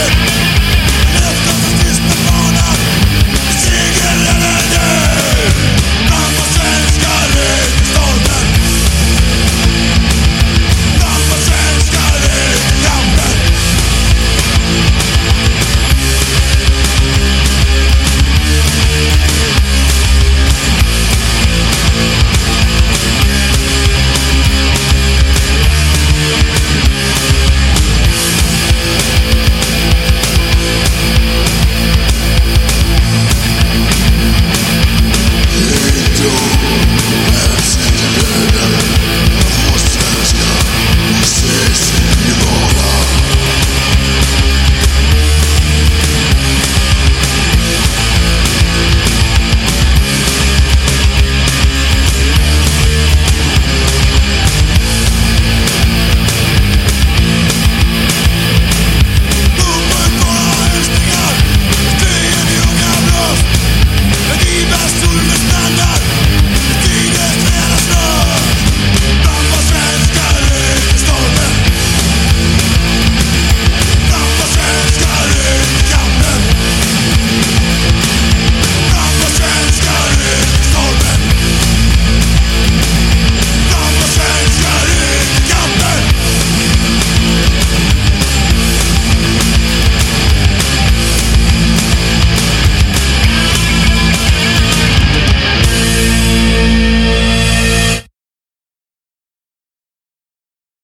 Yeah.